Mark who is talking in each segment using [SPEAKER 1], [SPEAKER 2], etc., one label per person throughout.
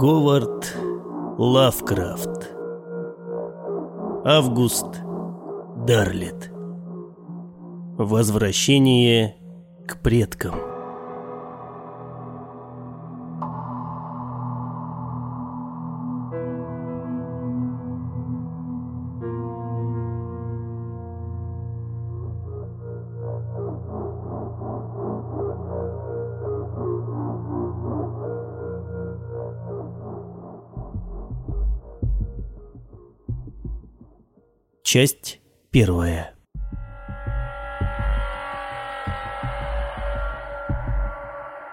[SPEAKER 1] Говард Лавкрафт. Август Дарлет Возвращение к предкам Часть первая.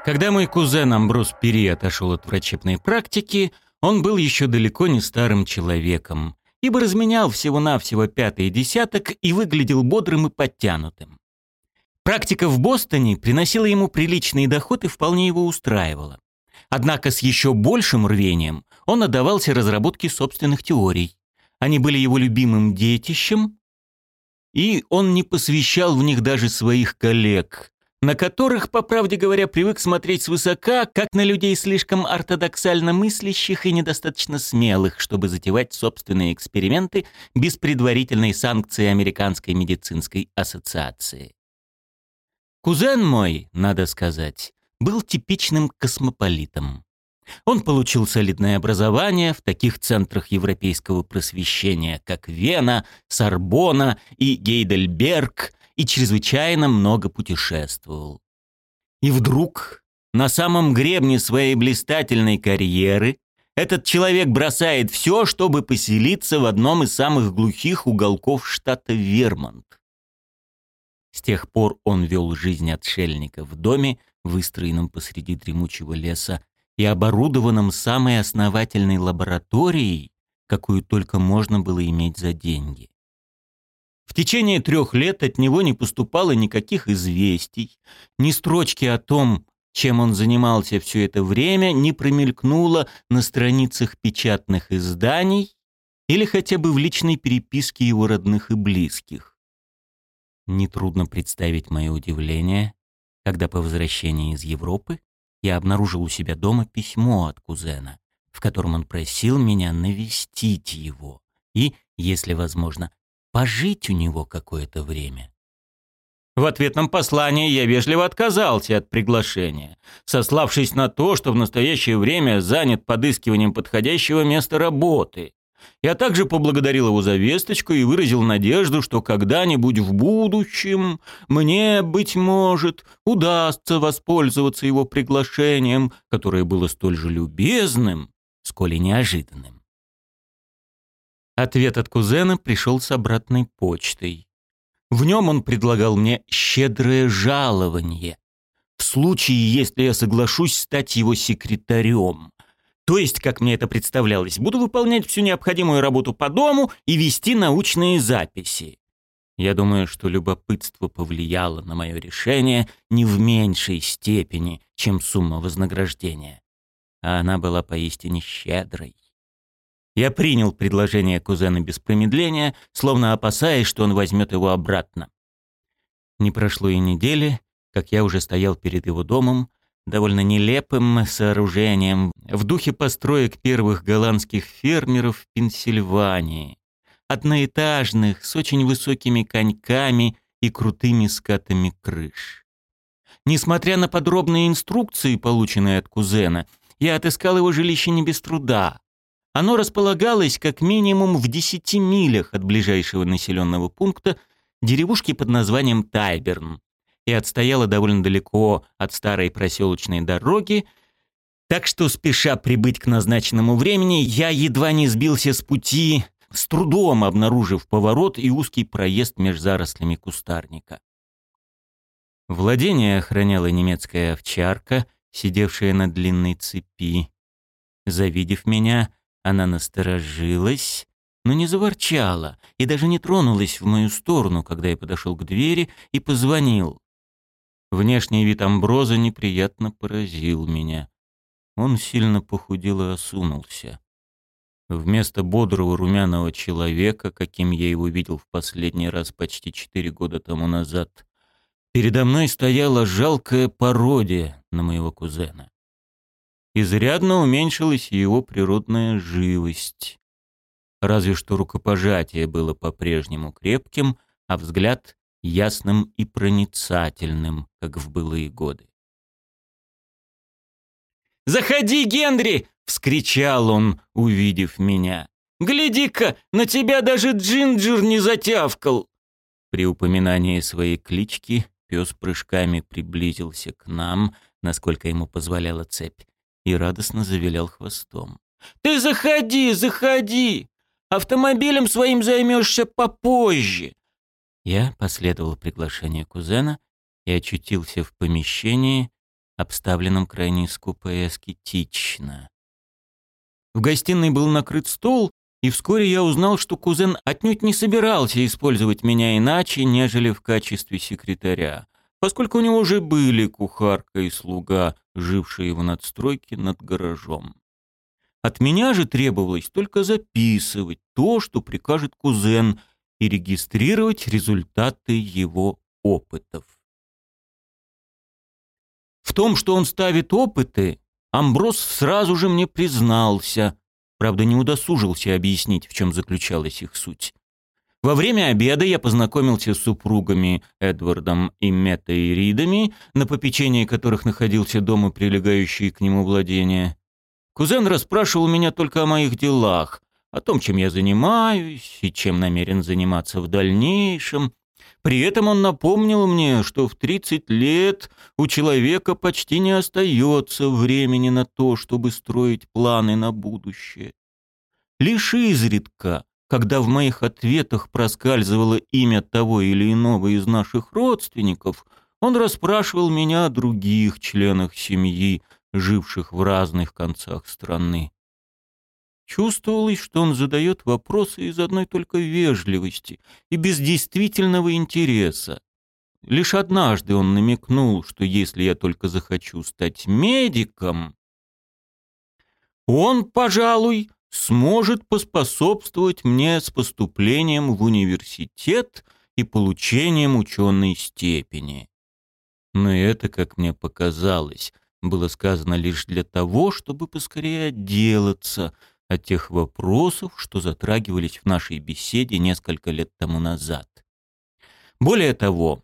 [SPEAKER 2] Когда мой кузен Амброс Пери отошел от врачебной практики, он был еще далеко не старым человеком, ибо разменял всего-навсего пятый десяток и выглядел бодрым и подтянутым. Практика в Бостоне приносила ему приличный доход и вполне его устраивала. Однако с еще большим рвением он отдавался разработке собственных теорий. Они были его любимым детищем, и он не посвящал в них даже своих коллег, на которых, по правде говоря, привык смотреть свысока, как на людей слишком ортодоксально мыслящих и недостаточно смелых, чтобы затевать собственные эксперименты без предварительной санкции Американской медицинской ассоциации. Кузен мой, надо сказать, был типичным космополитом. Он получил солидное образование в таких центрах европейского просвещения, как Вена, Сорбона и Гейдельберг, и чрезвычайно много путешествовал. И вдруг, на самом гребне своей блистательной карьеры, этот человек бросает все, чтобы поселиться в одном из самых глухих уголков штата Вермонт. С тех пор он вел жизнь отшельника в доме, выстроенном посреди дремучего леса, и оборудованном самой основательной лабораторией, какую только можно было иметь за деньги. В течение трех лет от него не поступало никаких известий, ни строчки о том, чем он занимался все это время, не промелькнуло на страницах печатных изданий или хотя бы в личной переписке его родных и близких. Нетрудно представить мое удивление, когда по возвращении из Европы я обнаружил у себя дома письмо от кузена, в котором он просил меня навестить его и, если возможно, пожить у него какое-то время. В ответном послании я вежливо отказался от приглашения, сославшись на то, что в настоящее время занят подыскиванием подходящего места работы, я также поблагодарил его за весточку и выразил надежду, что когда-нибудь в будущем мне, быть может, удастся воспользоваться его приглашением, которое было столь же любезным, сколь и неожиданным. Ответ от кузена пришел с обратной почтой. В нем он предлагал мне щедрое жалование, в случае, если я соглашусь стать его секретарем. То есть, как мне это представлялось, буду выполнять всю необходимую работу по дому и вести научные записи. Я думаю, что любопытство повлияло на мое решение не в меньшей степени, чем сумма вознаграждения. А она была поистине щедрой. Я принял предложение кузена без промедления, словно опасаясь, что он возьмет его обратно. Не прошло и недели, как я уже стоял перед его домом, довольно нелепым сооружением в духе построек первых голландских фермеров в Пенсильвании. Одноэтажных, с очень высокими коньками и крутыми скатами крыш. Несмотря на подробные инструкции, полученные от кузена, я отыскал его жилище не без труда. Оно располагалось как минимум в десяти милях от ближайшего населенного пункта деревушки под названием Тайберн, и отстояла довольно далеко от старой проселочной дороги, так что, спеша прибыть к назначенному времени, я едва не сбился с пути, с трудом обнаружив поворот и узкий проезд между зарослями кустарника. Владение охраняла немецкая овчарка, сидевшая на длинной цепи. Завидев меня, она насторожилась, но не заворчала и даже не тронулась в мою сторону, когда я подошел к двери и позвонил. Внешний вид Амброза неприятно поразил меня. Он сильно похудел и осунулся. Вместо бодрого румяного человека, каким я его видел в последний раз почти четыре года тому назад, передо мной стояла жалкая пародия на моего кузена. изрядно уменьшилась его природная живость. Разве что рукопожатие было по-прежнему крепким, а взгляд ясным и проницательным, как в былые годы. «Заходи, Генри!» — вскричал он, увидев меня. «Гляди-ка, на тебя даже Джинджер не затявкал!» При упоминании своей клички пес прыжками приблизился к нам, насколько ему позволяла цепь, и радостно завилял хвостом. «Ты заходи, заходи! Автомобилем своим займешься попозже!» Я последовал приглашению кузена и очутился в помещении, обставленном крайне скупо и аскетично. В гостиной был накрыт стол, и вскоре я узнал, что кузен отнюдь не собирался использовать меня иначе, нежели в качестве секретаря, поскольку у него уже были кухарка и слуга, жившие в надстройке над гаражом. От меня же требовалось только записывать то, что прикажет кузен, и регистрировать результаты его опытов. В том, что он ставит опыты, Амброс сразу же мне признался, правда не удосужился объяснить, в чем заключалась их суть. Во время обеда я познакомился с супругами Эдвардом и Меттой Ридами, на попечении которых находился дом и прилегающие к нему владения. Кузен расспрашивал меня только о моих делах, о том, чем я занимаюсь и чем намерен заниматься в дальнейшем, при этом он напомнил мне, что в 30 лет у человека почти не остается времени на то, чтобы строить планы на будущее. Лишь изредка, когда в моих ответах проскальзывало имя того или иного из наших родственников, он расспрашивал меня о других членах семьи, живших в разных концах страны. Чувствовалось, что он задает вопросы из одной только вежливости и без действительного интереса. Лишь однажды он намекнул, что если я только захочу стать медиком, он, пожалуй, сможет поспособствовать мне с поступлением в университет и получением ученой степени. Но это, как мне показалось, было сказано лишь для того, чтобы поскорее отделаться — от тех вопросов, что затрагивались в нашей беседе несколько лет тому назад. Более того,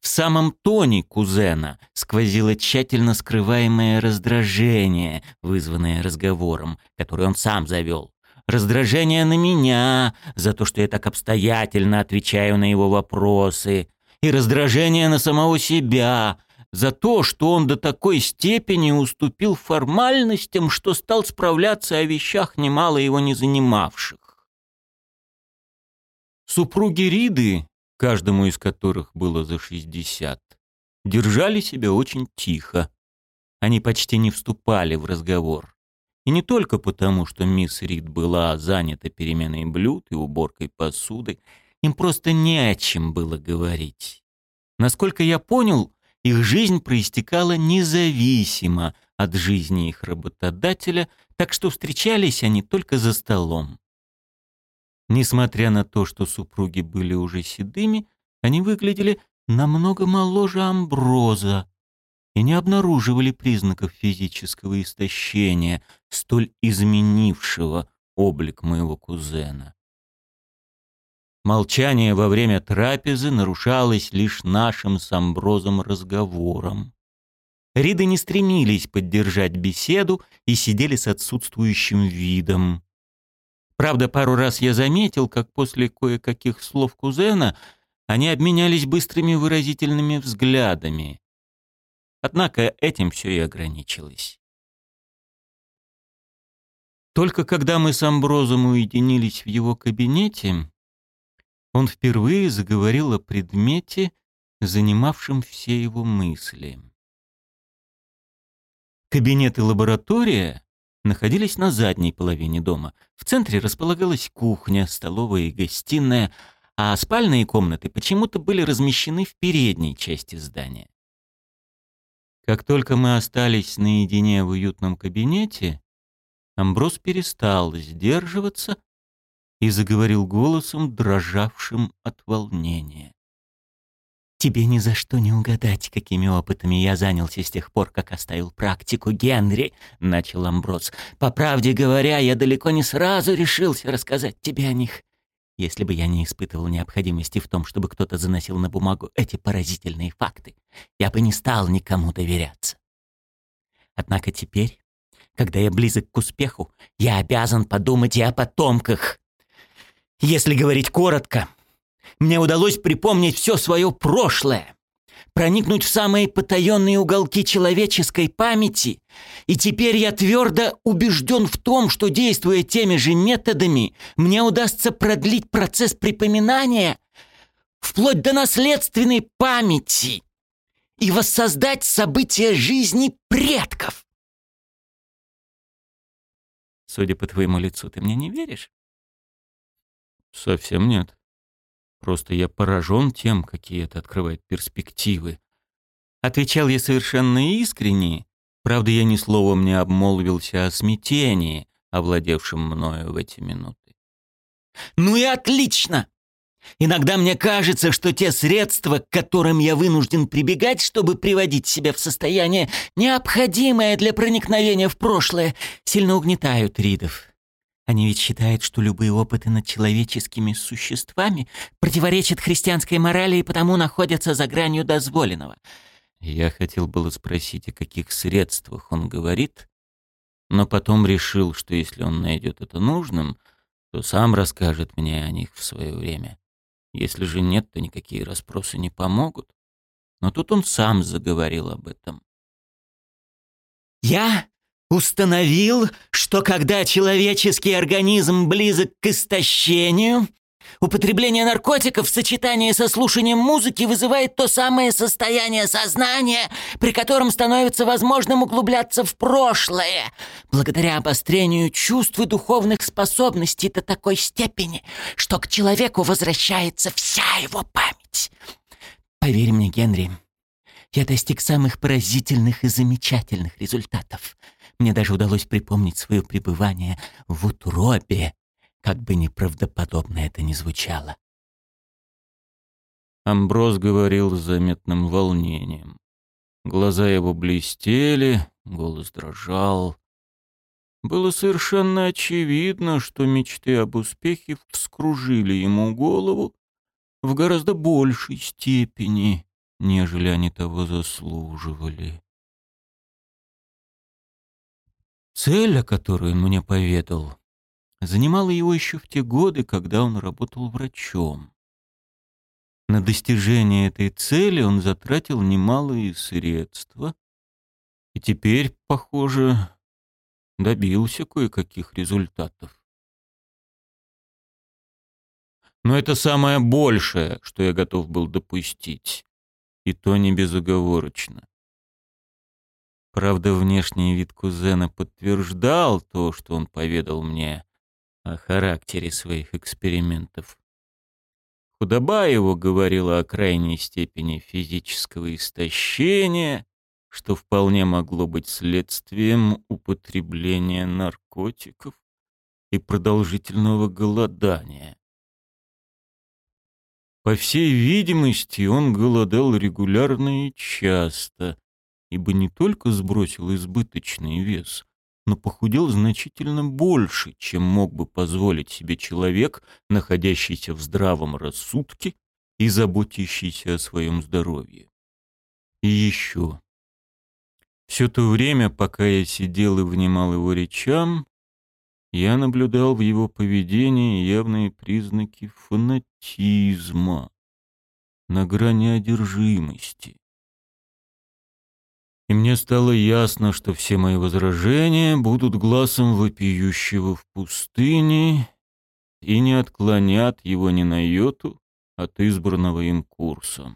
[SPEAKER 2] в самом тоне кузена сквозило тщательно скрываемое раздражение, вызванное разговором, который он сам завел. Раздражение на меня за то, что я так обстоятельно отвечаю на его вопросы, и раздражение на самого себя за то, что он до такой степени уступил формальностям, что стал справляться о вещах, немало его не занимавших. Супруги Риды, каждому из которых было за шестьдесят, держали себя очень тихо. Они почти не вступали в разговор. И не только потому, что мисс Рид была занята переменой блюд и уборкой посуды, им просто не о чем было говорить. Насколько я понял, их жизнь проистекала независимо от жизни их работодателя, так что встречались они только за столом. Несмотря на то, что супруги были уже седыми, они выглядели намного моложе Амброза и не обнаруживали признаков физического истощения, столь изменившего облик моего кузена. Молчание во время трапезы нарушалось лишь нашим с Амброзом разговором. Риды не стремились поддержать беседу и сидели с отсутствующим видом. Правда, пару раз я заметил, как после кое-каких слов кузена они обменялись быстрыми выразительными взглядами. Однако этим все и ограничилось. Только когда мы с Амброзом уединились в его кабинете, он впервые заговорил о предмете, занимавшем все его мысли. Кабинет и лаборатория находились на задней половине дома. В центре располагалась кухня, столовая и гостиная, а спальные комнаты почему-то были размещены в передней части здания. Как только мы остались наедине в уютном кабинете, Амброс перестал сдерживаться и заговорил голосом, дрожавшим от волнения. Тебе ни за что не угадать, какими опытами я занялся с тех пор, как оставил практику Генри, — начал Амброс. По правде говоря, я далеко не сразу решился рассказать тебе о них. Если бы я не испытывал необходимости в том, чтобы кто-то заносил на бумагу эти поразительные факты, я бы не стал никому доверяться. Однако теперь, когда я близок к успеху, я обязан подумать и о потомках. Если говорить коротко, мне удалось припомнить все свое прошлое, проникнуть в самые потаенные уголки человеческой памяти, и теперь я твердо убежден в том, что, действуя теми же методами, мне удастся продлить процесс припоминания вплоть до наследственной памяти и воссоздать события жизни предков. Судя по твоему лицу, ты мне не веришь?
[SPEAKER 3] Совсем нет. Просто я поражен тем, какие это открывает перспективы.
[SPEAKER 2] Отвечал я совершенно искренне. Правда, я ни словом не обмолвился о смятении, овладевшем мною в эти минуты. «Ну и отлично! Иногда мне кажется, что те средства, к которым я вынужден прибегать, чтобы приводить себя в состояние, необходимое для проникновения в прошлое, сильно угнетают Ридов. Они ведь считают, что любые опыты над человеческими существами противоречат христианской морали и потому находятся за гранью дозволенного.
[SPEAKER 3] Я хотел было спросить, о каких средствах он говорит, но потом решил, что если он найдет это нужным, то сам расскажет мне о них в свое время. Если же нет, то никакие расспросы не помогут. Но тут он сам заговорил об этом.
[SPEAKER 2] «Я установил, что когда человеческий организм близок к истощению, употребление наркотиков в сочетании со слушанием музыки вызывает то самое состояние сознания, при котором становится возможным углубляться в прошлое, благодаря обострению чувств и духовных способностей до такой степени, что к человеку возвращается вся его память. Поверь мне, Генри, я достиг самых поразительных и замечательных результатов — мне даже удалось припомнить свое пребывание в утробе, как бы неправдоподобно это ни звучало.
[SPEAKER 3] Амброс говорил с заметным волнением. Глаза его блестели, голос дрожал. Было совершенно очевидно, что мечты об успехе вскружили ему голову в гораздо большей степени, нежели они того заслуживали. Цель, о которой он мне поведал, занимала его еще в те годы, когда он работал врачом. На достижение этой цели он затратил немалые средства и теперь, похоже, добился кое-каких результатов. Но это самое большее, что я готов был допустить, и то не безоговорочно. Правда, внешний вид кузена подтверждал то, что он поведал мне о характере своих экспериментов. Худоба его говорила о крайней степени физического истощения, что вполне могло быть следствием употребления наркотиков и продолжительного голодания. По всей видимости, он голодал регулярно и часто, ибо не только сбросил избыточный вес, но похудел значительно больше, чем мог бы позволить себе человек, находящийся в здравом рассудке и заботящийся о своем здоровье. И еще. Все то время, пока я сидел и внимал его речам, я наблюдал в его поведении явные признаки фанатизма на грани одержимости. И мне стало ясно, что все мои возражения будут глазом вопиющего в пустыне и не отклонят его ни на йоту от избранного им курса.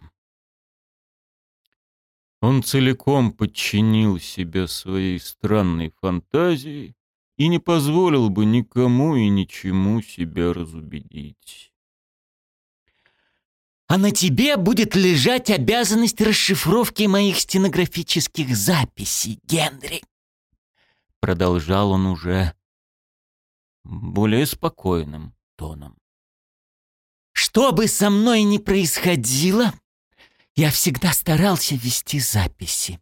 [SPEAKER 3] Он целиком подчинил себя своей странной фантазии и не позволил бы никому и ничему себя разубедить
[SPEAKER 2] а на тебе будет лежать обязанность расшифровки моих стенографических записей, Генри. Продолжал он уже более спокойным тоном. Что бы со мной ни происходило, я всегда старался вести записи.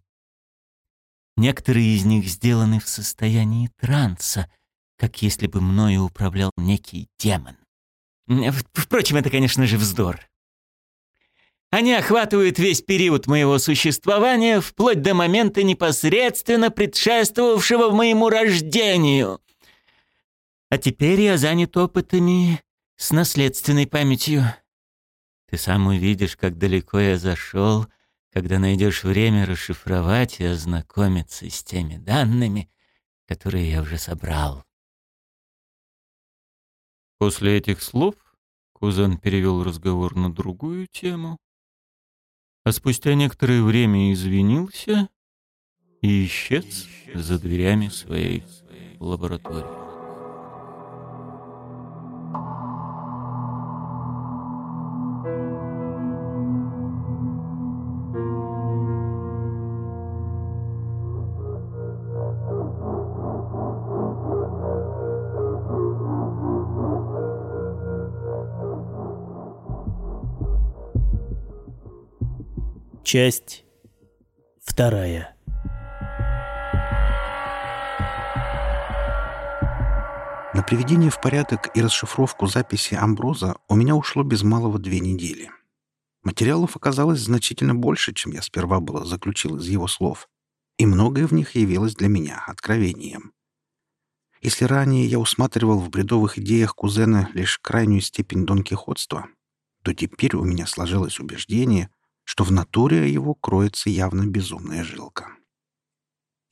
[SPEAKER 2] Некоторые из них сделаны в состоянии транса, как если бы мною управлял некий демон. Впрочем, это, конечно же, вздор. Они охватывают весь период моего существования, вплоть до момента непосредственно предшествовавшего моему рождению. А теперь я занят опытами с наследственной памятью. Ты сам увидишь, как далеко я зашел, когда найдешь время расшифровать и ознакомиться с теми данными, которые я уже собрал.
[SPEAKER 3] После этих слов кузен перевел разговор на другую тему, а спустя некоторое время извинился и исчез за дверями своей лаборатории.
[SPEAKER 1] Часть вторая.
[SPEAKER 4] На приведение в порядок и расшифровку записи Амброза у меня ушло без малого две недели. Материалов оказалось значительно больше, чем я сперва было заключил из его слов, и многое в них явилось для меня откровением. Если ранее я усматривал в бредовых идеях кузена лишь крайнюю степень донкихотства, то теперь у меня сложилось убеждение — что в натуре его кроется явно безумная жилка.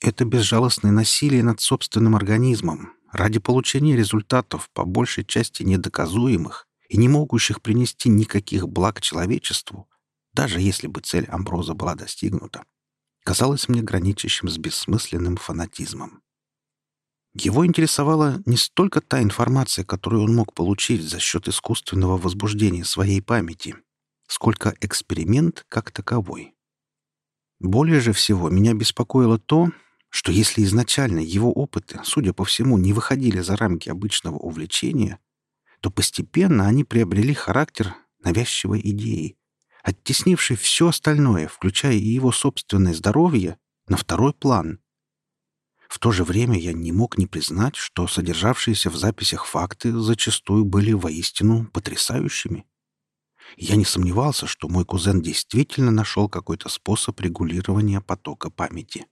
[SPEAKER 4] Это безжалостное насилие над собственным организмом ради получения результатов по большей части недоказуемых и не могущих принести никаких благ человечеству, даже если бы цель Амброза была достигнута, казалось мне граничащим с бессмысленным фанатизмом. Его интересовала не столько та информация, которую он мог получить за счет искусственного возбуждения своей памяти — сколько эксперимент как таковой. Более же всего меня беспокоило то, что если изначально его опыты, судя по всему, не выходили за рамки обычного увлечения, то постепенно они приобрели характер навязчивой идеи, оттеснившей все остальное, включая и его собственное здоровье, на второй план. В то же время я не мог не признать, что содержавшиеся в записях факты зачастую были воистину потрясающими. Я не сомневался, что мой кузен действительно нашел какой-то способ регулирования потока памяти.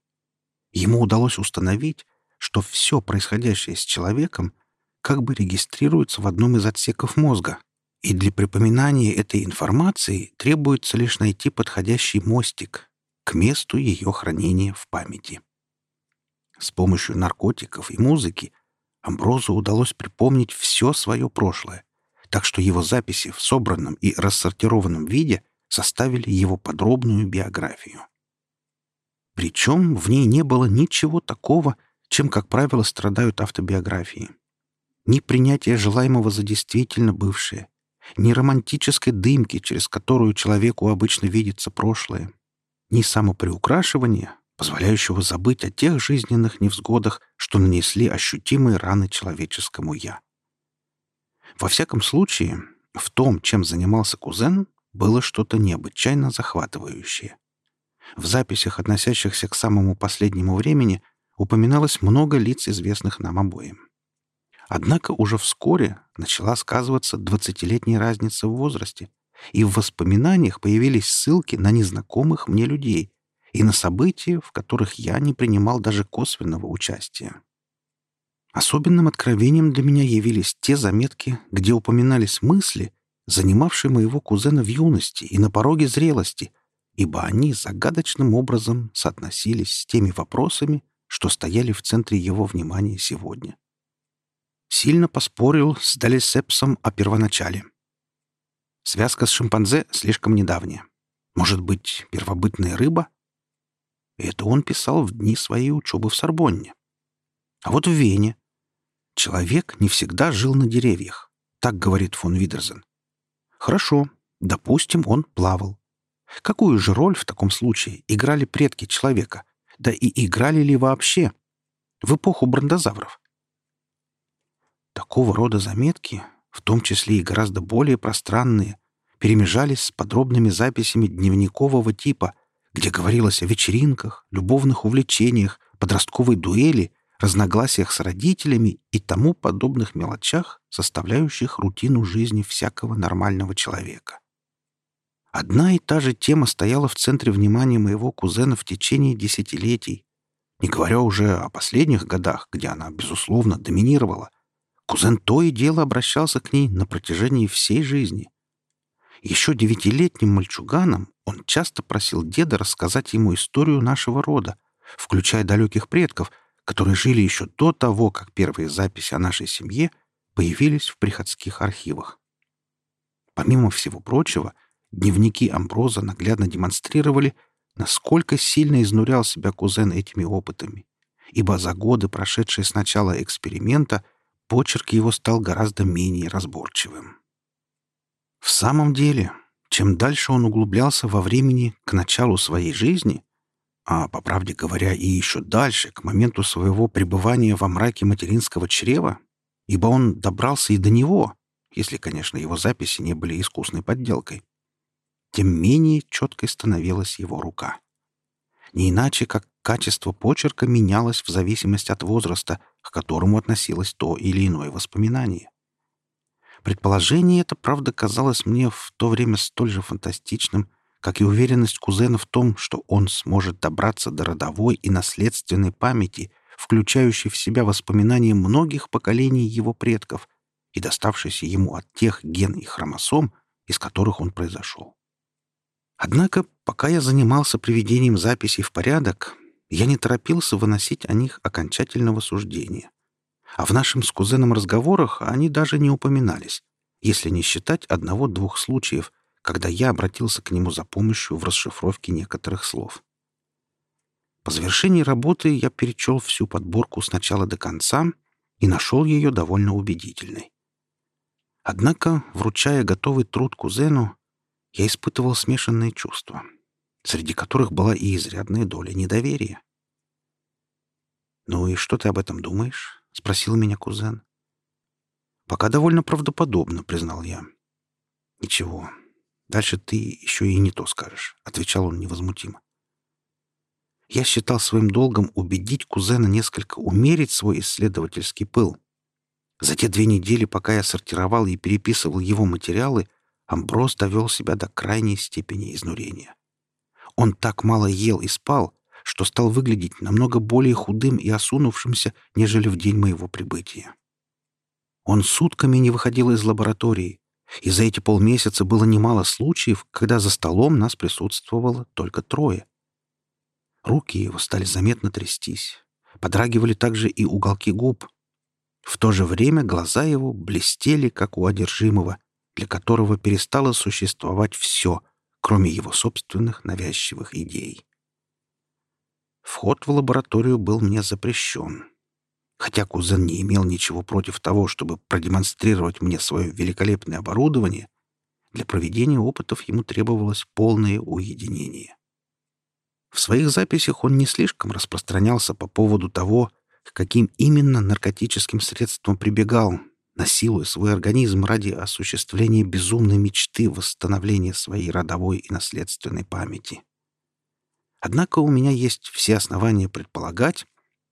[SPEAKER 4] Ему удалось установить, что все происходящее с человеком как бы регистрируется в одном из отсеков мозга, и для припоминания этой информации требуется лишь найти подходящий мостик к месту ее хранения в памяти. С помощью наркотиков и музыки Амброзу удалось припомнить все свое прошлое, так что его записи в собранном и рассортированном виде составили его подробную биографию. Причем в ней не было ничего такого, чем, как правило, страдают автобиографии. Ни принятия желаемого за действительно бывшее, ни романтической дымки, через которую человеку обычно видится прошлое, ни самоприукрашивания, позволяющего забыть о тех жизненных невзгодах, что нанесли ощутимые раны человеческому «я». Во всяком случае, в том, чем занимался кузен, было что-то необычайно захватывающее. В записях, относящихся к самому последнему времени, упоминалось много лиц, известных нам обоим. Однако уже вскоре начала сказываться двадцатилетняя разница в возрасте, и в воспоминаниях появились ссылки на незнакомых мне людей и на события, в которых я не принимал даже косвенного участия. Особенным откровением для меня явились те заметки, где упоминались мысли, занимавшие моего кузена в юности и на пороге зрелости, ибо они загадочным образом соотносились с теми вопросами, что стояли в центре его внимания сегодня. Сильно поспорил с Далисепсом о первоначале. Связка с шимпанзе слишком недавняя. Может быть, первобытная рыба? это он писал в дни своей учебы в Сорбонне. А вот в Вене. Человек не всегда жил на деревьях. Так говорит фон Видерзен. Хорошо, допустим, он плавал. Какую же роль в таком случае играли предки человека? Да и играли ли вообще? В эпоху брандозавров. Такого рода заметки, в том числе и гораздо более пространные, перемежались с подробными записями дневникового типа, где говорилось о вечеринках, любовных увлечениях, подростковой дуэли, разногласиях с родителями и тому подобных мелочах, составляющих рутину жизни всякого нормального человека. Одна и та же тема стояла в центре внимания моего кузена в течение десятилетий, не говоря уже о последних годах, где она, безусловно, доминировала. Кузен то и дело обращался к ней на протяжении всей жизни. Еще девятилетним мальчуганом он часто просил деда рассказать ему историю нашего рода, включая далеких предков, которые жили еще до того, как первые записи о нашей семье появились в приходских архивах. Помимо всего прочего, дневники Амброза наглядно демонстрировали, насколько сильно изнурял себя кузен этими опытами, ибо за годы, прошедшие с начала эксперимента, почерк его стал гораздо менее разборчивым. В самом деле, чем дальше он углублялся во времени к началу своей жизни, а, по правде говоря, и еще дальше, к моменту своего пребывания во мраке материнского чрева, ибо он добрался и до него, если, конечно, его записи не были искусной подделкой, тем менее четкой становилась его рука. Не иначе, как качество почерка менялось в зависимости от возраста, к которому относилось то или иное воспоминание. Предположение это, правда, казалось мне в то время столь же фантастичным, как и уверенность кузена в том, что он сможет добраться до родовой и наследственной памяти, включающей в себя воспоминания многих поколений его предков и доставшейся ему от тех ген и хромосом, из которых он произошел. Однако, пока я занимался приведением записей в порядок, я не торопился выносить о них окончательного суждения. А в нашем с кузеном разговорах они даже не упоминались, если не считать одного-двух случаев, когда я обратился к нему за помощью в расшифровке некоторых слов. По завершении работы я перечел всю подборку с начала до конца и нашел ее довольно убедительной. Однако, вручая готовый труд кузену, я испытывал смешанные чувства, среди которых была и изрядная доля недоверия. «Ну и что ты об этом думаешь?» — спросил меня кузен. «Пока довольно правдоподобно», — признал я. «Ничего, дальше ты еще и не то скажешь», — отвечал он невозмутимо. Я считал своим долгом убедить кузена несколько умерить свой исследовательский пыл. За те две недели, пока я сортировал и переписывал его материалы, Амброс довел себя до крайней степени изнурения. Он так мало ел и спал, что стал выглядеть намного более худым и осунувшимся, нежели в день моего прибытия. Он сутками не выходил из лаборатории, и за эти полмесяца было немало случаев, когда за столом нас присутствовало только трое. Руки его стали заметно трястись, подрагивали также и уголки губ. В то же время глаза его блестели, как у одержимого, для которого перестало существовать все, кроме его собственных навязчивых идей. Вход в лабораторию был мне запрещен. Хотя кузен не имел ничего против того, чтобы продемонстрировать мне свое великолепное оборудование, для проведения опытов ему требовалось полное уединение. В своих записях он не слишком распространялся по поводу того, к каким именно наркотическим средствам прибегал, насилуя свой организм ради осуществления безумной мечты восстановления своей родовой и наследственной памяти. Однако у меня есть все основания предполагать,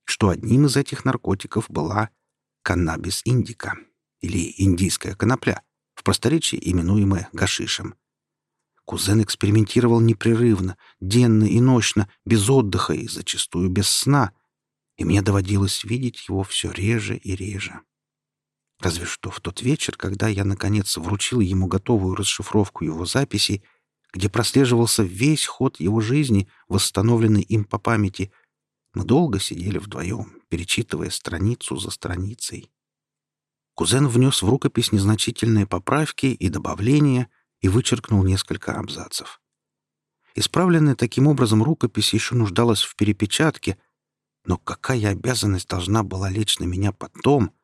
[SPEAKER 4] что одним из этих наркотиков была каннабис индика или индийская конопля, в просторечии именуемая гашишем. Кузен экспериментировал непрерывно, денно и ночно, без отдыха и зачастую без сна, и мне доводилось видеть его все реже и реже. Разве что в тот вечер, когда я, наконец, вручил ему готовую расшифровку его записей, где прослеживался весь ход его жизни, восстановленный им по памяти, мы долго сидели вдвоем, перечитывая страницу за страницей. Кузен внес в рукопись незначительные поправки и добавления и вычеркнул несколько абзацев. Исправленная таким образом рукопись еще нуждалась в перепечатке, но какая обязанность должна была лечь на меня потом —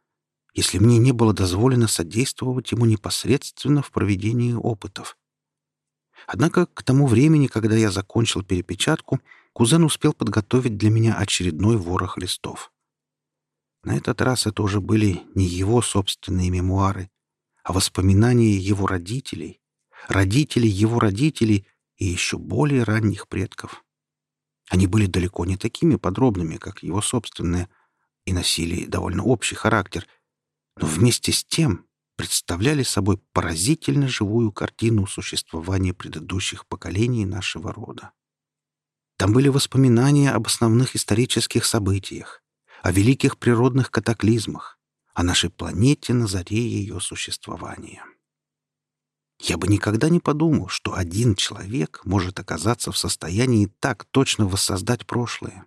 [SPEAKER 4] если мне не было дозволено содействовать ему непосредственно в проведении опытов. Однако к тому времени, когда я закончил перепечатку, кузен успел подготовить для меня очередной ворох листов. На этот раз это уже были не его собственные мемуары, а воспоминания его родителей, родителей его родителей и еще более ранних предков. Они были далеко не такими подробными, как его собственные, и носили довольно общий характер, но вместе с тем представляли собой поразительно живую картину существования предыдущих поколений нашего рода. Там были воспоминания об основных исторических событиях, о великих природных катаклизмах, о нашей планете на заре ее существования. Я бы никогда не подумал, что один человек может оказаться в состоянии так точно воссоздать прошлое.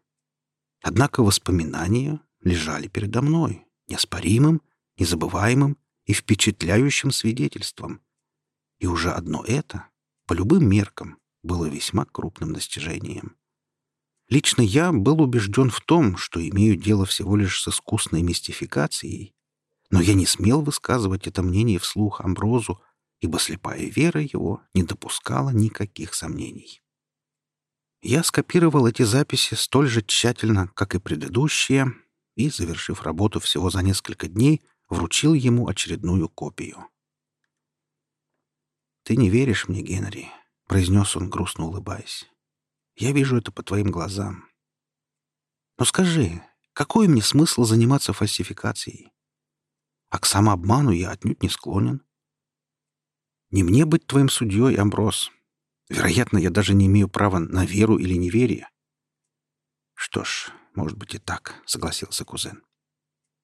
[SPEAKER 4] Однако воспоминания лежали передо мной, неоспоримым, незабываемым и впечатляющим свидетельством. И уже одно это, по любым меркам, было весьма крупным достижением. Лично я был убежден в том, что имею дело всего лишь с искусной мистификацией, но я не смел высказывать это мнение вслух Амброзу, ибо слепая вера его не допускала никаких сомнений. Я скопировал эти записи столь же тщательно, как и предыдущие, и, завершив работу всего за несколько дней, вручил ему очередную копию. «Ты не веришь мне, Генри», — произнес он, грустно улыбаясь. «Я вижу это по твоим глазам. Но скажи, какой мне смысл заниматься фальсификацией? А к самообману я отнюдь не склонен. Не мне быть твоим судьей, Амброс. Вероятно, я даже не имею права на веру или неверие. Что ж, может быть и так, согласился кузен.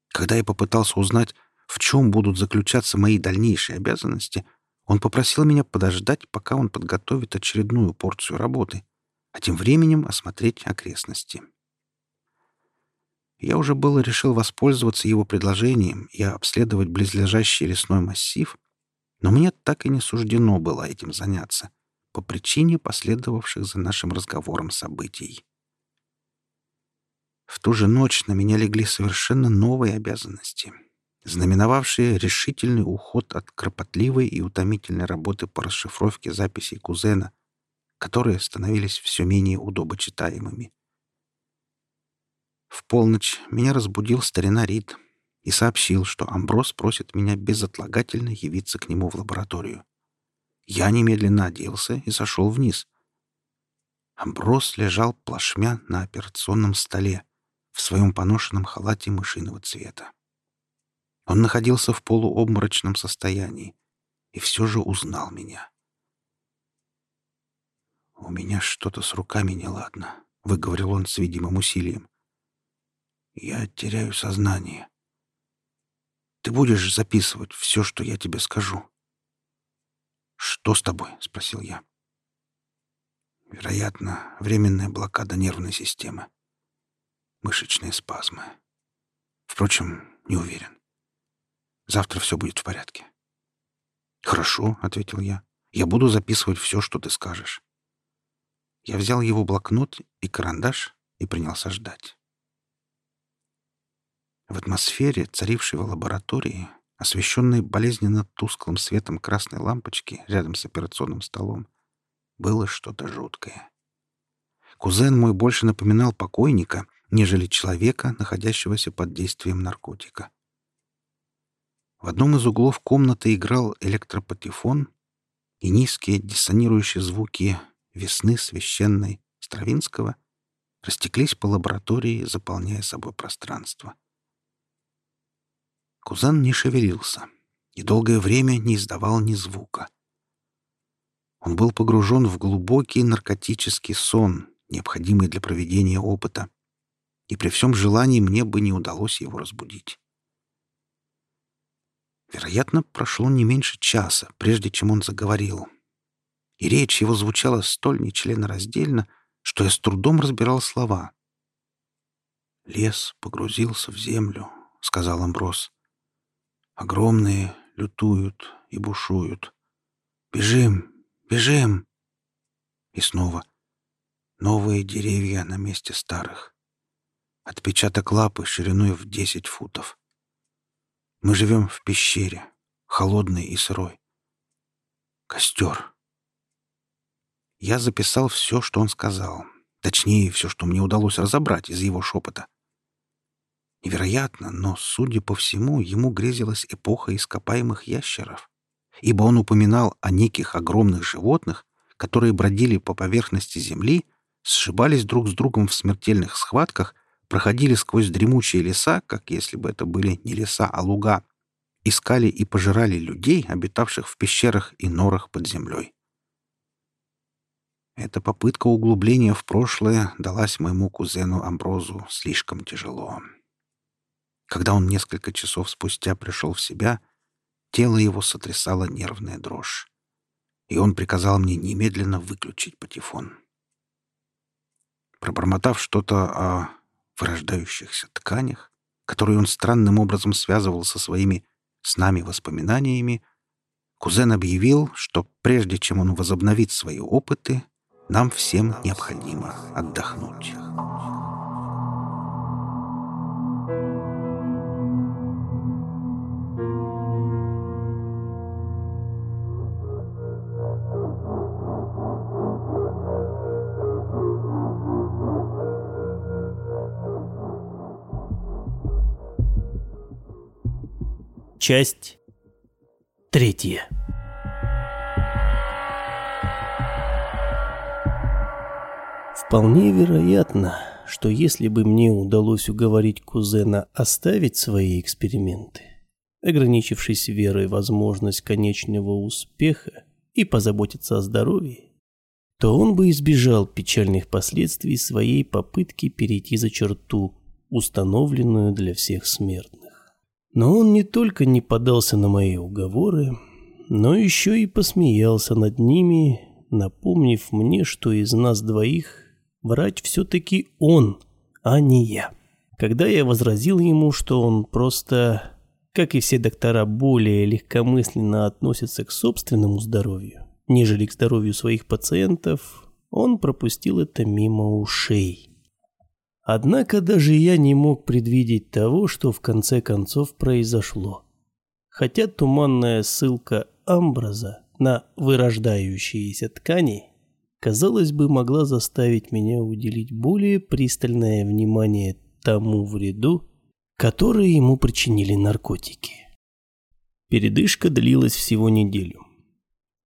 [SPEAKER 4] Когда я попытался узнать, в чем будут заключаться мои дальнейшие обязанности, он попросил меня подождать, пока он подготовит очередную порцию работы, а тем временем осмотреть окрестности. Я уже было решил воспользоваться его предложением и обследовать близлежащий лесной массив, но мне так и не суждено было этим заняться по причине последовавших за нашим разговором событий. В ту же ночь на меня легли совершенно новые обязанности, знаменовавшие решительный уход от кропотливой и утомительной работы по расшифровке записей кузена, которые становились все менее удобочитаемыми. В полночь меня разбудил старина Рид и сообщил, что Амброс просит меня безотлагательно явиться к нему в лабораторию. Я немедленно оделся и сошел вниз. Амброс лежал плашмя на операционном столе в своем поношенном халате мышиного цвета. Он находился в полуобморочном состоянии и все же узнал меня. «У меня что-то с руками неладно», — выговорил он с видимым усилием. Я теряю сознание. Ты будешь записывать все, что я тебе скажу. «Что с тобой?» — спросил я. Вероятно, временная блокада нервной системы. Мышечные спазмы. Впрочем, не уверен. Завтра все будет в порядке. «Хорошо», — ответил я. «Я буду записывать все, что ты скажешь». Я взял его блокнот и карандаш и принялся ждать. В атмосфере, царившей в лаборатории, освещенной болезненно тусклым светом красной лампочки рядом с операционным столом, было что-то жуткое. Кузен мой больше напоминал покойника, нежели человека, находящегося под действием наркотика. В одном из углов комнаты играл электропатефон, и низкие диссонирующие звуки весны священной Стравинского растеклись по лаборатории, заполняя собой пространство. Кузен не шевелился и долгое время не издавал ни звука. Он был погружен в глубокий наркотический сон, необходимый для проведения опыта, и при всем желании мне бы не удалось его разбудить. Вероятно, прошло не меньше часа, прежде чем он заговорил. И речь его звучала столь нечленораздельно, что я с трудом разбирал слова. «Лес погрузился в землю», — сказал Амброс. Огромные лютуют и бушуют. Бежим, бежим! И снова новые деревья на месте старых. Отпечаток лапы шириной в десять футов. Мы живем в пещере, холодной и сырой. Костер. Я записал все, что он сказал. Точнее, все, что мне удалось разобрать из его шепота. Невероятно, но, судя по всему, ему грезилась эпоха ископаемых ящеров. ибо он упоминал о неких огромных животных, которые бродили по поверхности земли, сшибались друг с другом в смертельных схватках, проходили сквозь дремучие леса, как если бы это были не леса, а луга, искали и пожирали людей, обитавших в пещерах и норах под землей. Эта попытка углубления в прошлое далась моему кузену Амброзу слишком тяжело. Когда он несколько часов спустя пришел в себя, тело его сотрясала нервная дрожь, и он приказал мне немедленно выключить патефон. Пробормотав что-то о вырождающихся тканях, которые он странным образом связывал со своими с нами воспоминаниями, кузен объявил, что прежде чем он возобновит свои опыты, нам всем необходимо отдохнуть.
[SPEAKER 1] Часть третья. Вполне вероятно, что если бы мне удалось уговорить кузена оставить свои эксперименты, ограничившись верой в возможность конечного успеха и позаботиться о здоровье, то он бы избежал печальных последствий своей попытки перейти за черту, установленную для всех смертных. Но он не только не подался на мои уговоры, но еще и посмеялся над ними, напомнив мне, что из нас двоих Врач все-таки он, а не я. Когда я возразил ему, что он просто, как и все доктора, более легкомысленно относится к собственному здоровью, нежели к здоровью своих пациентов, он пропустил это мимо ушей. Однако даже я не мог предвидеть того, что в конце концов произошло. Хотя туманная ссылка Амбраза на вырождающиеся ткани казалось бы, могла заставить меня уделить более пристальное внимание тому вреду, который ему причинили наркотики. Передышка длилась всего неделю.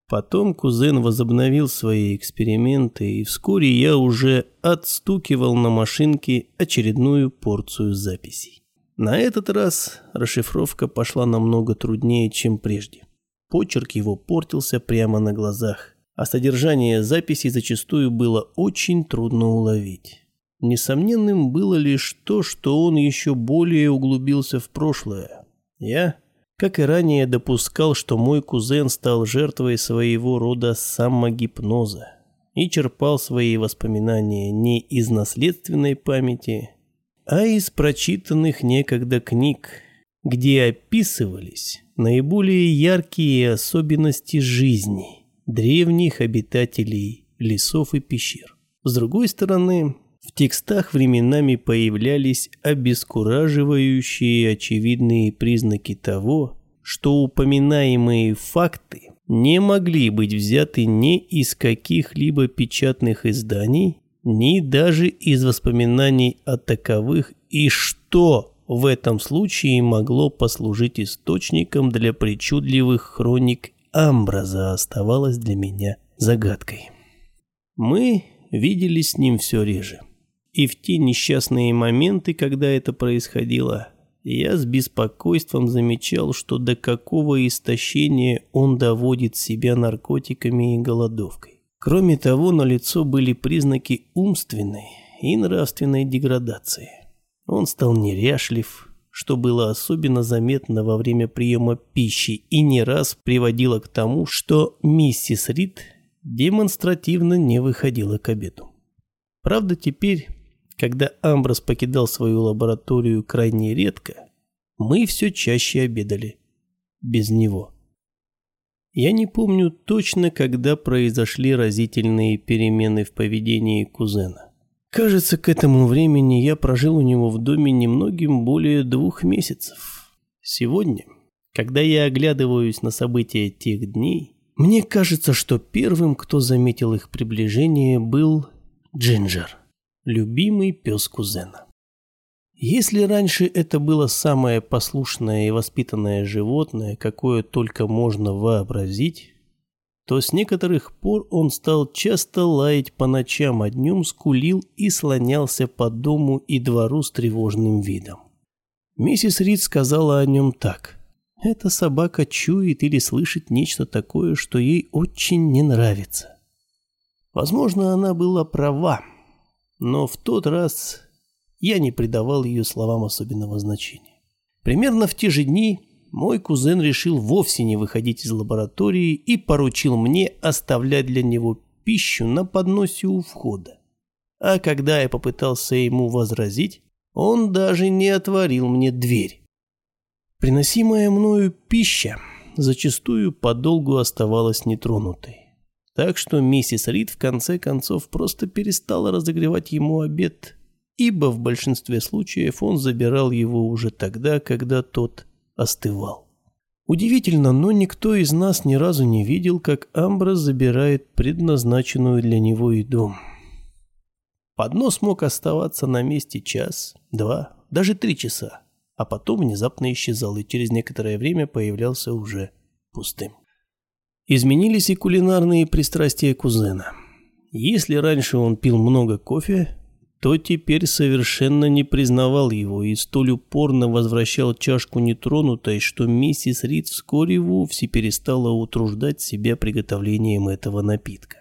[SPEAKER 1] Потом кузен возобновил свои эксперименты, и вскоре я уже отстукивал на машинке очередную порцию записей. На этот раз расшифровка пошла намного труднее, чем прежде. Почерк его портился прямо на глазах а содержание записей зачастую было очень трудно уловить. Несомненным было лишь то, что он еще более углубился в прошлое. Я, как и ранее, допускал, что мой кузен стал жертвой своего рода самогипноза и черпал свои воспоминания не из наследственной памяти, а из прочитанных некогда книг, где описывались наиболее яркие особенности жизни – древних обитателей лесов и пещер. С другой стороны, в текстах временами появлялись обескураживающие очевидные признаки того, что упоминаемые факты не могли быть взяты ни из каких-либо печатных изданий, ни даже из воспоминаний о таковых, и что в этом случае могло послужить источником для причудливых хроник Амбраза оставалась для меня загадкой. Мы видели с ним все реже. И в те несчастные моменты, когда это происходило, я с беспокойством замечал, что до какого истощения он доводит себя наркотиками и голодовкой. Кроме того, на лицо были признаки умственной и нравственной деградации. Он стал неряшлив, что было особенно заметно во время приема пищи и не раз приводило к тому, что миссис Рид демонстративно не выходила к обеду. Правда, теперь, когда Амброс покидал свою лабораторию крайне редко, мы все чаще обедали без него. Я не помню точно, когда произошли разительные перемены в поведении кузена. Кажется, к этому времени я прожил у него в доме немногим более двух месяцев. Сегодня, когда я оглядываюсь на события тех дней, мне кажется, что первым, кто заметил их приближение, был Джинджер, любимый пес кузена. Если раньше это было самое послушное и воспитанное животное, какое только можно вообразить, то с некоторых пор он стал часто лаять по ночам, а днем скулил и слонялся по дому и двору с тревожным видом. Миссис Рид сказала о нем так. «Эта собака чует или слышит нечто такое, что ей очень не нравится». Возможно, она была права, но в тот раз я не придавал ее словам особенного значения. Примерно в те же дни мой кузен решил вовсе не выходить из лаборатории и поручил мне оставлять для него пищу на подносе у входа. А когда я попытался ему возразить, он даже не отворил мне дверь. Приносимая мною пища зачастую подолгу оставалась нетронутой. Так что миссис Рид в конце концов просто перестала разогревать ему обед, ибо в большинстве случаев он забирал его уже тогда, когда тот остывал. Удивительно, но никто из нас ни разу не видел, как Амброс забирает предназначенную для него еду. Поднос мог оставаться на месте час, два, даже три часа, а потом внезапно исчезал и через некоторое время появлялся уже пустым. Изменились и кулинарные пристрастия кузена. Если раньше он пил много кофе, то теперь совершенно не признавал его и столь упорно возвращал чашку нетронутой, что миссис Рид вскоре вовсе перестала утруждать себя приготовлением этого напитка.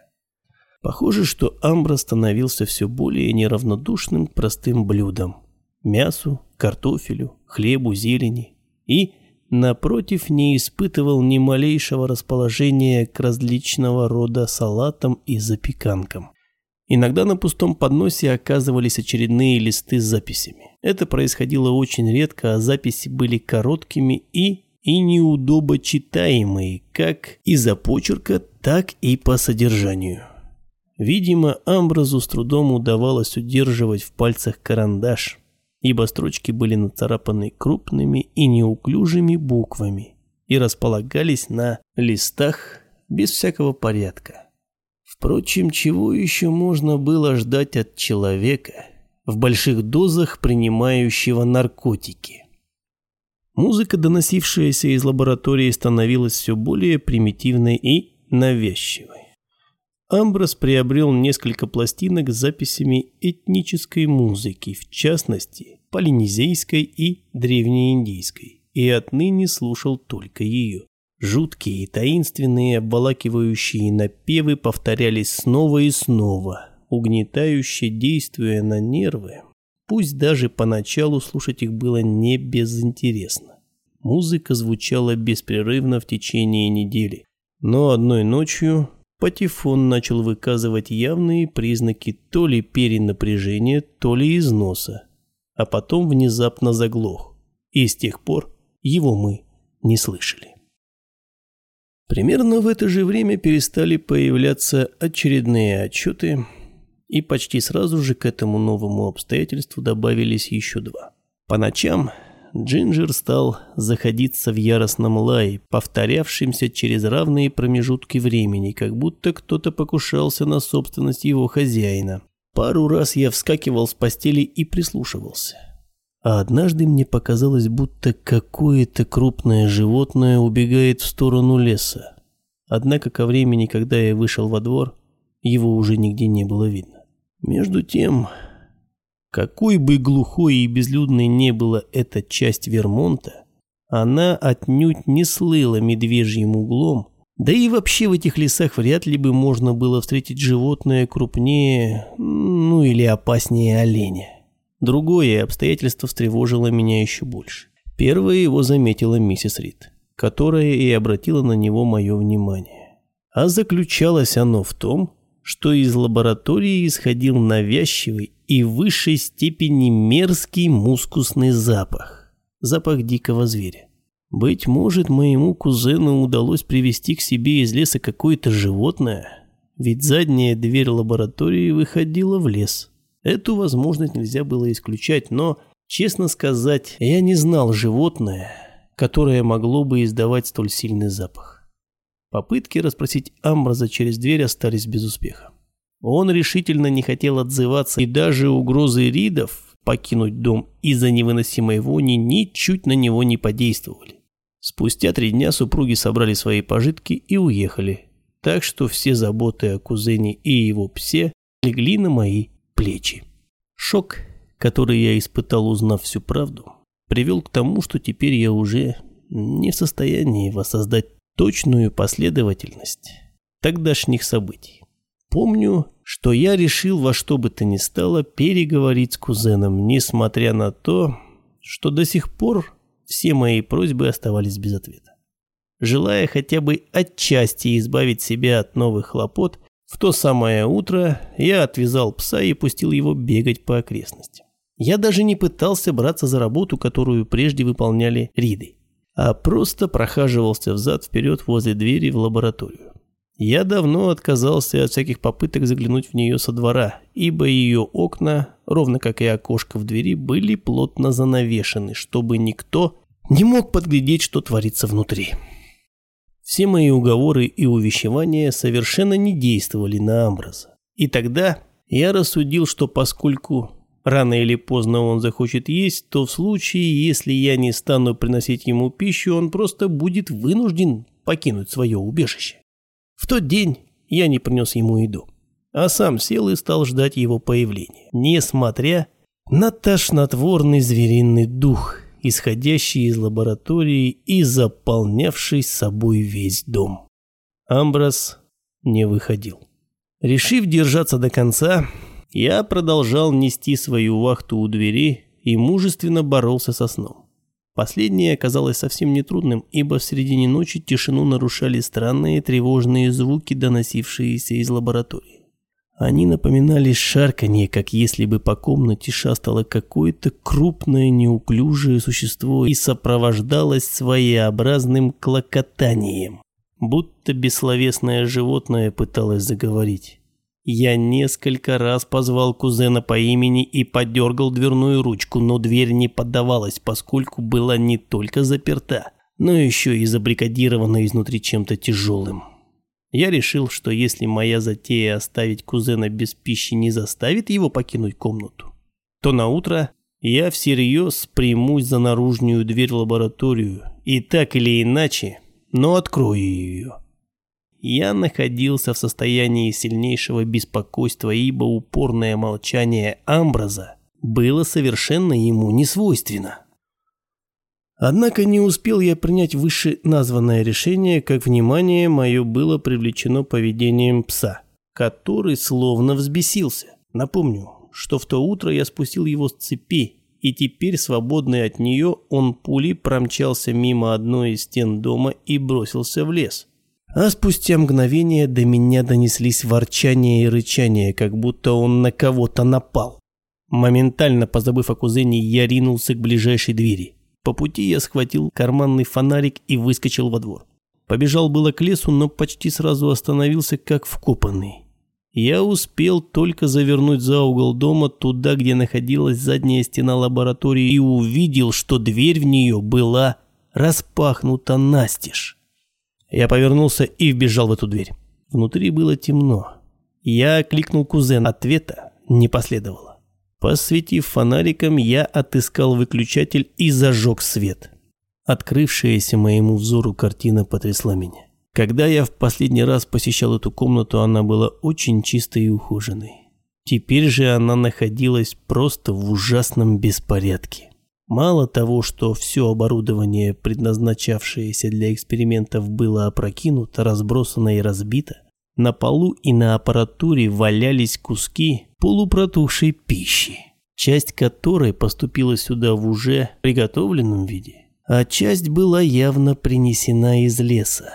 [SPEAKER 1] Похоже, что Амбра становился все более неравнодушным к простым блюдам – мясу, картофелю, хлебу, зелени и, напротив, не испытывал ни малейшего расположения к различного рода салатам и запеканкам. Иногда на пустом подносе оказывались очередные листы с записями. Это происходило очень редко, а записи были короткими и и неудобо читаемые, как из-за почерка, так и по содержанию. Видимо, Амбразу с трудом удавалось удерживать в пальцах карандаш, ибо строчки были нацарапаны крупными и неуклюжими буквами и располагались на листах без всякого порядка. Впрочем, чего еще можно было ждать от человека, в больших дозах принимающего наркотики? Музыка, доносившаяся из лаборатории, становилась все более примитивной и навязчивой. Амброс приобрел несколько пластинок с записями этнической музыки, в частности, полинезийской и древнеиндийской, и отныне слушал только ее. Жуткие и таинственные обволакивающие напевы повторялись снова и снова, угнетающе действуя на нервы. Пусть даже поначалу слушать их было не безинтересно. Музыка звучала беспрерывно в течение недели. Но одной ночью патефон начал выказывать явные признаки то ли перенапряжения, то ли износа, а потом внезапно заглох. И с тех пор его мы не слышали. Примерно в это же время перестали появляться очередные отчеты, и почти сразу же к этому новому обстоятельству добавились еще два. По ночам Джинджер стал заходиться в яростном лае, повторявшемся через равные промежутки времени, как будто кто-то покушался на собственность его хозяина. Пару раз я вскакивал с постели и прислушивался. А однажды мне показалось, будто какое-то крупное животное убегает в сторону леса. Однако ко времени, когда я вышел во двор, его уже нигде не было видно. Между тем, какой бы глухой и безлюдной не была эта часть Вермонта, она отнюдь не слыла медвежьим углом, да и вообще в этих лесах вряд ли бы можно было встретить животное крупнее, ну или опаснее оленя. Другое обстоятельство встревожило меня еще больше. Первое его заметила миссис Рид, которая и обратила на него мое внимание. А заключалось оно в том, что из лаборатории исходил навязчивый и в высшей степени мерзкий мускусный запах. Запах дикого зверя. Быть может, моему кузену удалось привести к себе из леса какое-то животное, ведь задняя дверь лаборатории выходила в лес. Эту возможность нельзя было исключать, но, честно сказать, я не знал животное, которое могло бы издавать столь сильный запах. Попытки расспросить Амбраза через дверь остались без успеха. Он решительно не хотел отзываться, и даже угрозы Ридов покинуть дом из-за невыносимой вони ничуть на него не подействовали. Спустя три дня супруги собрали свои пожитки и уехали, так что все заботы о кузене и его псе легли на мои плечи. Шок, который я испытал, узнав всю правду, привел к тому, что теперь я уже не в состоянии воссоздать точную последовательность тогдашних событий. Помню, что я решил во что бы то ни стало переговорить с кузеном, несмотря на то, что до сих пор все мои просьбы оставались без ответа. Желая хотя бы отчасти избавить себя от новых хлопот, в то самое утро я отвязал пса и пустил его бегать по окрестностям. Я даже не пытался браться за работу, которую прежде выполняли Риды, а просто прохаживался взад-вперед возле двери в лабораторию. Я давно отказался от всяких попыток заглянуть в нее со двора, ибо ее окна, ровно как и окошко в двери, были плотно занавешены, чтобы никто не мог подглядеть, что творится внутри. Все мои уговоры и увещевания совершенно не действовали на Амбраза. И тогда я рассудил, что поскольку рано или поздно он захочет есть, то в случае, если я не стану приносить ему пищу, он просто будет вынужден покинуть свое убежище. В тот день я не принес ему еду, а сам сел и стал ждать его появления, несмотря на тошнотворный звериный дух, исходящий из лаборатории и заполнявший собой весь дом. Амброс не выходил. Решив держаться до конца, я продолжал нести свою вахту у двери и мужественно боролся со сном. Последнее оказалось совсем нетрудным, ибо в середине ночи тишину нарушали странные тревожные звуки, доносившиеся из лаборатории. Они напоминали шарканье, как если бы по комнате шастало какое-то крупное неуклюжее существо и сопровождалось своеобразным клокотанием, будто бессловесное животное пыталось заговорить. Я несколько раз позвал кузена по имени и подергал дверную ручку, но дверь не поддавалась, поскольку была не только заперта, но еще и забрикадирована изнутри чем-то тяжелым. Я решил, что если моя затея оставить кузена без пищи не заставит его покинуть комнату, то на утро я всерьез примусь за наружную дверь лабораторию и так или иначе, но открою ее. Я находился в состоянии сильнейшего беспокойства, ибо упорное молчание Амбраза было совершенно ему не свойственно. Однако не успел я принять выше названное решение, как внимание мое было привлечено поведением пса, который словно взбесился. Напомню, что в то утро я спустил его с цепи, и теперь, свободный от нее, он пулей промчался мимо одной из стен дома и бросился в лес. А спустя мгновение до меня донеслись ворчание и рычание, как будто он на кого-то напал. Моментально позабыв о кузене, я ринулся к ближайшей двери. По пути я схватил карманный фонарик и выскочил во двор. Побежал было к лесу, но почти сразу остановился как вкопанный. Я успел только завернуть за угол дома туда, где находилась задняя стена лаборатории и увидел, что дверь в нее была распахнута настежь. Я повернулся и вбежал в эту дверь. Внутри было темно. Я кликнул кузен, ответа не последовало. Посветив фонариком, я отыскал выключатель и зажег свет. Открывшаяся моему взору картина потрясла меня. Когда я в последний раз посещал эту комнату, она была очень чистой и ухоженной. Теперь же она находилась просто в ужасном беспорядке. Мало того, что все оборудование, предназначавшееся для экспериментов, было опрокинуто, разбросано и разбито, на полу и на аппаратуре валялись куски полупротухшей пищи, часть которой поступила сюда в уже приготовленном виде, а часть была явно принесена из леса.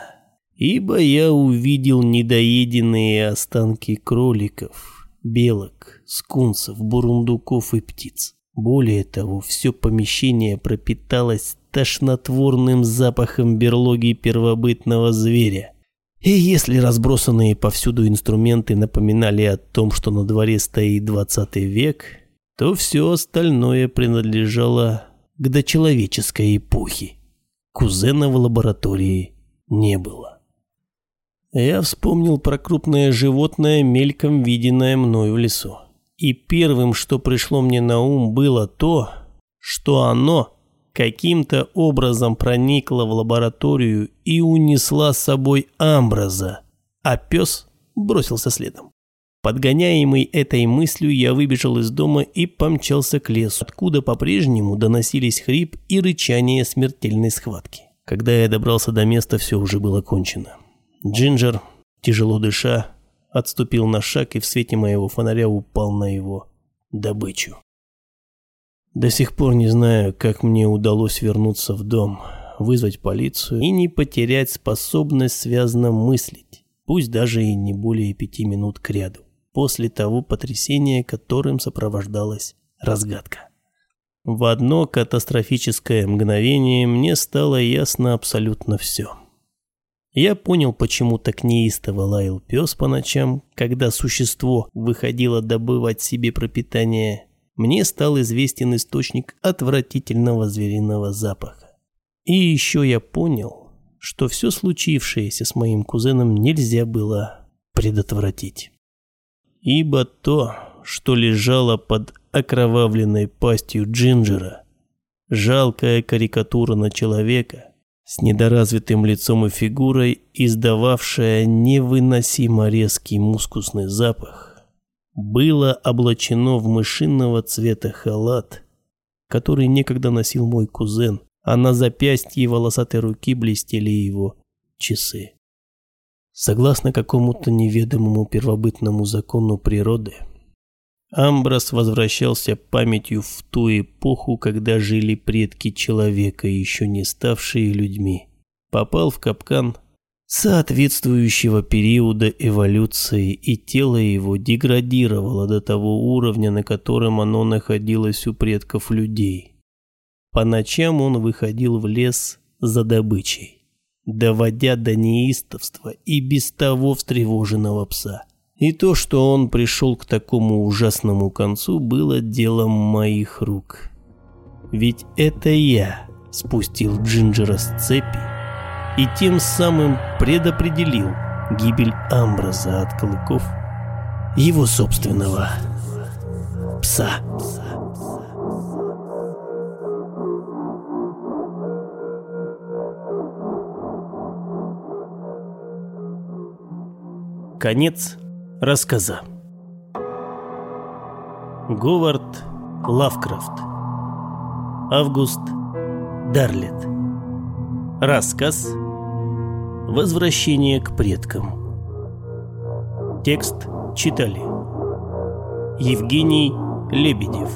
[SPEAKER 1] Ибо я увидел недоеденные останки кроликов, белок, скунсов, бурундуков и птиц. Более того, все помещение пропиталось тошнотворным запахом берлоги первобытного зверя. И если разбросанные повсюду инструменты напоминали о том, что на дворе стоит 20 век, то все остальное принадлежало к дочеловеческой эпохе. Кузена в лаборатории не было. Я вспомнил про крупное животное, мельком виденное мной в лесу. И первым, что пришло мне на ум, было то, что оно каким-то образом проникла в лабораторию и унесла с собой Амбраза, а пес бросился следом. Подгоняемый этой мыслью, я выбежал из дома и помчался к лесу, откуда по-прежнему доносились хрип и рычание смертельной схватки. Когда я добрался до места, все уже было кончено. Джинджер, тяжело дыша, отступил на шаг и в свете моего фонаря упал на его добычу. До сих пор не знаю, как мне удалось вернуться в дом, вызвать полицию и не потерять способность связно мыслить, пусть даже и не более пяти минут к ряду, после того потрясения, которым сопровождалась разгадка. В одно катастрофическое мгновение мне стало ясно абсолютно все. Я понял, почему так неистово лаял пес по ночам, когда существо выходило добывать себе пропитание мне стал известен источник отвратительного звериного запаха. И еще я понял, что все случившееся с моим кузеном нельзя было предотвратить. Ибо то, что лежало под окровавленной пастью Джинджера, жалкая карикатура на человека с недоразвитым лицом и фигурой, издававшая невыносимо резкий мускусный запах, было облачено в мышиного цвета халат, который некогда носил мой кузен, а на запястье волосатой руки блестели его часы. Согласно какому-то неведомому первобытному закону природы, Амброс возвращался памятью в ту эпоху, когда жили предки человека, еще не ставшие людьми. Попал в капкан – соответствующего периода эволюции, и тело его деградировало до того уровня, на котором оно находилось у предков людей. По ночам он выходил в лес за добычей, доводя до неистовства и без того встревоженного пса. И то, что он пришел к такому ужасному концу, было делом моих рук. Ведь это я спустил Джинджера с цепи и тем самым предопределил гибель Амбраза от клыков его собственного пса. Конец рассказа. Говард Лавкрафт. Август Дарлет. Рассказ Возвращение к предкам. Текст читали Евгений Лебедев,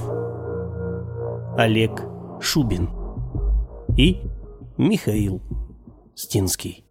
[SPEAKER 1] Олег Шубин и Михаил Стинский.